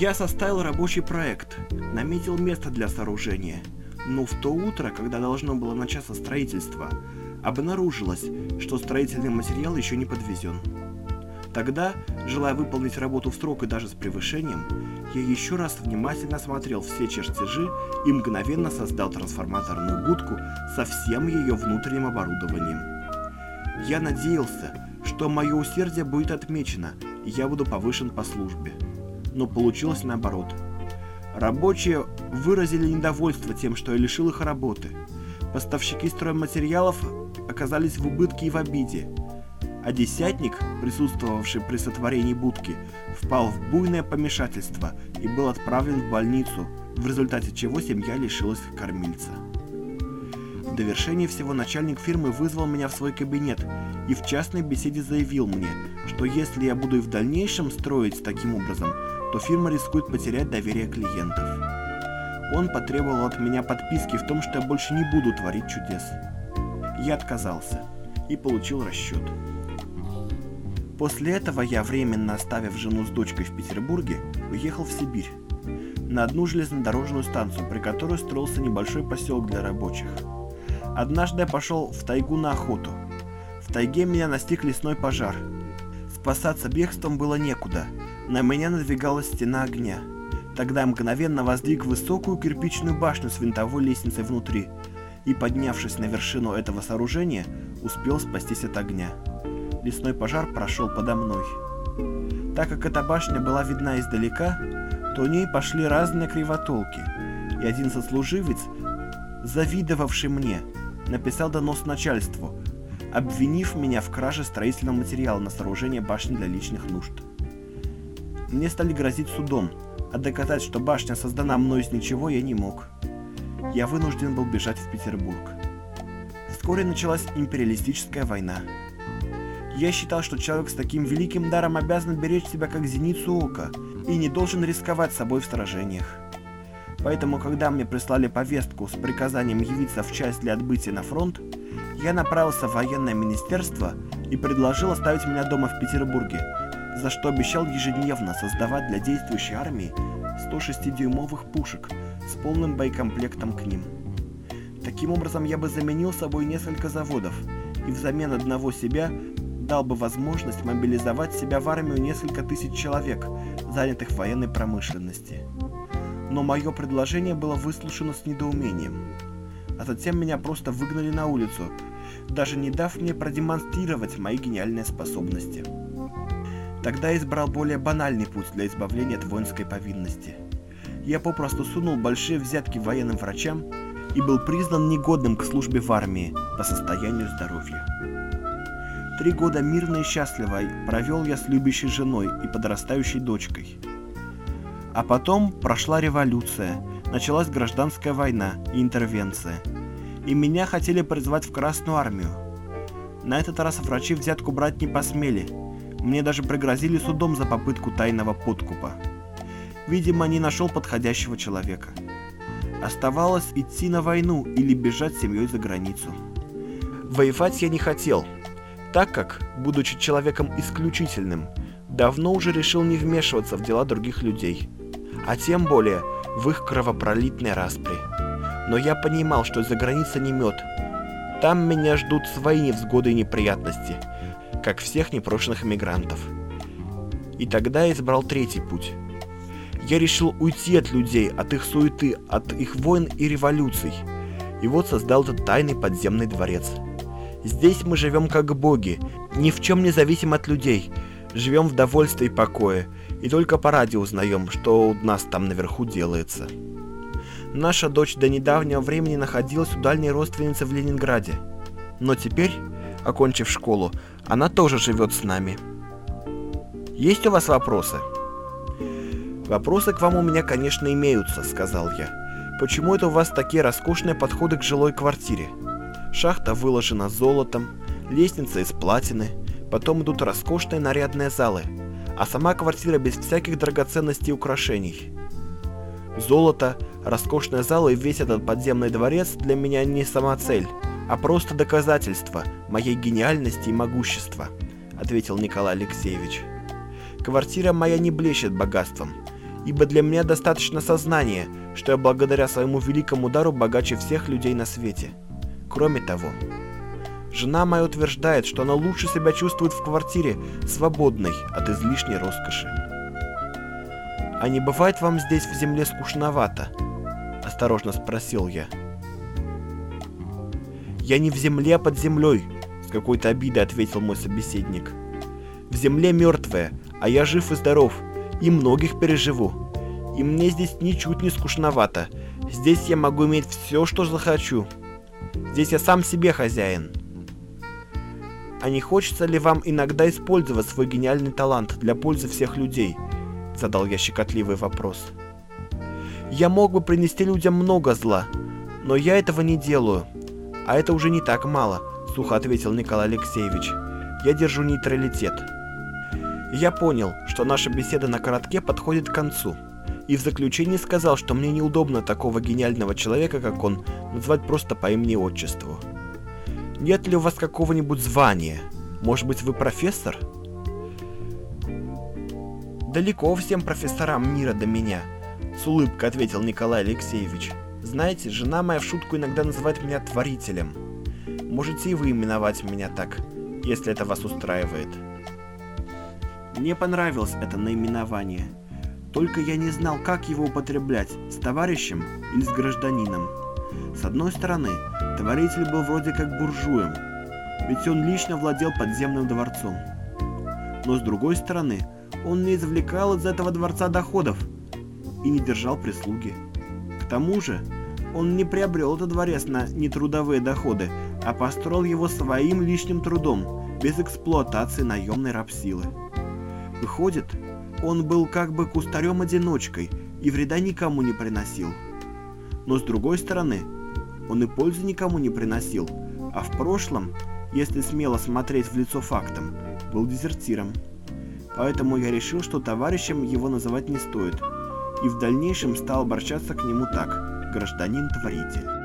Я составил рабочий проект, наметил место для сооружения, но в то утро, когда должно было начаться строительство, обнаружилось, что строительный материал еще не подвезен. Тогда, желая выполнить работу в срок и даже с превышением, я еще раз внимательно осмотрел все чертежи и мгновенно создал трансформаторную будку со всем ее внутренним оборудованием. Я надеялся, что мое усердие будет отмечено, и я буду повышен по службе. Но получилось наоборот. Рабочие выразили недовольство тем, что я лишил их работы. Поставщики стройматериалов оказались в убытке и в обиде, а десятник, присутствовавший при сотворении будки, впал в буйное помешательство и был отправлен в больницу, в результате чего семья лишилась кормильца. В довершение всего начальник фирмы вызвал меня в свой кабинет и в частной беседе заявил мне, что если я буду и в дальнейшем строить таким образом, то фирма рискует потерять доверие клиентов. Он потребовал от меня подписки в том, что я больше не буду творить чудес. Я отказался и получил расчет. После этого я, временно оставив жену с дочкой в Петербурге, уехал в Сибирь, на одну железнодорожную станцию, при которой строился небольшой поселок для рабочих. Однажды я пошел в тайгу на охоту. В тайге меня настиг лесной пожар. Спасаться бегством было некуда. На меня надвигалась стена огня. Тогда мгновенно воздвиг высокую кирпичную башню с винтовой лестницей внутри и, поднявшись на вершину этого сооружения, успел спастись от огня лесной пожар прошел подо мной. Так как эта башня была видна издалека, то у ней пошли разные кривотолки, и один сослуживец, завидовавший мне, написал донос начальству, обвинив меня в краже строительного материала на сооружение башни для личных нужд. Мне стали грозить судом, а доказать, что башня создана мной из ничего, я не мог. Я вынужден был бежать в Петербург. Вскоре началась империалистическая война. Я считал, что человек с таким великим даром обязан беречь себя как зеницу ока и не должен рисковать собой в сражениях. Поэтому, когда мне прислали повестку с приказанием явиться в часть для отбытия на фронт, я направился в военное министерство и предложил оставить меня дома в Петербурге, за что обещал ежедневно создавать для действующей армии 106-дюймовых пушек с полным боекомплектом к ним. Таким образом, я бы заменил собой несколько заводов и взамен одного себя дал бы возможность мобилизовать себя в армию несколько тысяч человек, занятых в военной промышленности. Но мое предложение было выслушано с недоумением. А затем меня просто выгнали на улицу, даже не дав мне продемонстрировать мои гениальные способности. Тогда избрал более банальный путь для избавления от воинской повинности. Я попросту сунул большие взятки военным врачам и был признан негодным к службе в армии по состоянию здоровья. Три года мирно и счастливо провел я с любящей женой и подрастающей дочкой. А потом прошла революция, началась гражданская война и интервенция. И меня хотели призвать в Красную армию. На этот раз врачи взятку брать не посмели. Мне даже пригрозили судом за попытку тайного подкупа. Видимо, не нашел подходящего человека. Оставалось идти на войну или бежать с семьей за границу. Воевать я не хотел, так как, будучи человеком исключительным, давно уже решил не вмешиваться в дела других людей, а тем более в их кровопролитные распри. Но я понимал, что за граница не мед. Там меня ждут свои невзгоды и неприятности, как всех непрошенных мигрантов. И тогда я избрал третий путь. Я решил уйти от людей, от их суеты, от их войн и революций. И вот создал этот тайный подземный дворец – Здесь мы живем как боги, ни в чем не зависим от людей, живем в довольстве и покое, и только по радио узнаем, что у нас там наверху делается. Наша дочь до недавнего времени находилась у дальней родственницы в Ленинграде, но теперь, окончив школу, она тоже живет с нами. Есть у вас вопросы? Вопросы к вам у меня, конечно, имеются, сказал я. Почему это у вас такие роскошные подходы к жилой квартире? Шахта выложена золотом, лестница из платины, потом идут роскошные нарядные залы, а сама квартира без всяких драгоценностей и украшений. Золото, роскошные залы и весь этот подземный дворец для меня не сама цель, а просто доказательство моей гениальности и могущества, ответил Николай Алексеевич. Квартира моя не блещет богатством. ибо для меня достаточно сознания, что я благодаря своему великому дару богаче всех людей на свете. Кроме того, жена моя утверждает, что она лучше себя чувствует в квартире, свободной от излишней роскоши. «А не бывает вам здесь в земле скучновато?» – осторожно спросил я. «Я не в земле, а под землей», – с какой-то обидой ответил мой собеседник. «В земле мертвая, а я жив и здоров, и многих переживу. И мне здесь ничуть не скучновато. Здесь я могу иметь все, что захочу. Здесь я сам себе хозяин. А не хочется ли вам иногда использовать свой гениальный талант для пользы всех людей? Задал я щекотливый вопрос. Я мог бы принести людям много зла, но я этого не делаю. А это уже не так мало, сухо ответил Николай Алексеевич. Я держу нейтралитет. Я понял, что наша беседа на коротке подходит к концу, и в заключении сказал, что мне неудобно такого гениального человека, как он, называть просто по имени-отчеству. Нет ли у вас какого-нибудь звания? Может быть, вы профессор? Далеко всем профессорам мира до меня, с улыбкой ответил Николай Алексеевич. Знаете, жена моя в шутку иногда называет меня творителем. Можете и вы именовать меня так, если это вас устраивает. Мне понравилось это наименование. Только я не знал, как его употреблять, с товарищем или с гражданином. С одной стороны, творитель был вроде как буржуем, ведь он лично владел подземным дворцом. Но с другой стороны, он не извлекал из этого дворца доходов и не держал прислуги. К тому же, он не приобрел этот дворец на нетрудовые доходы, а построил его своим личным трудом, без эксплуатации наемной рабсилы. Выходит, он был как бы кустарем-одиночкой и вреда никому не приносил. Но с другой стороны, он и пользы никому не приносил, а в прошлом, если смело смотреть в лицо фактам, был дезертиром. Поэтому я решил, что товарищем его называть не стоит, и в дальнейшем стал обращаться к нему так – гражданин-творитель.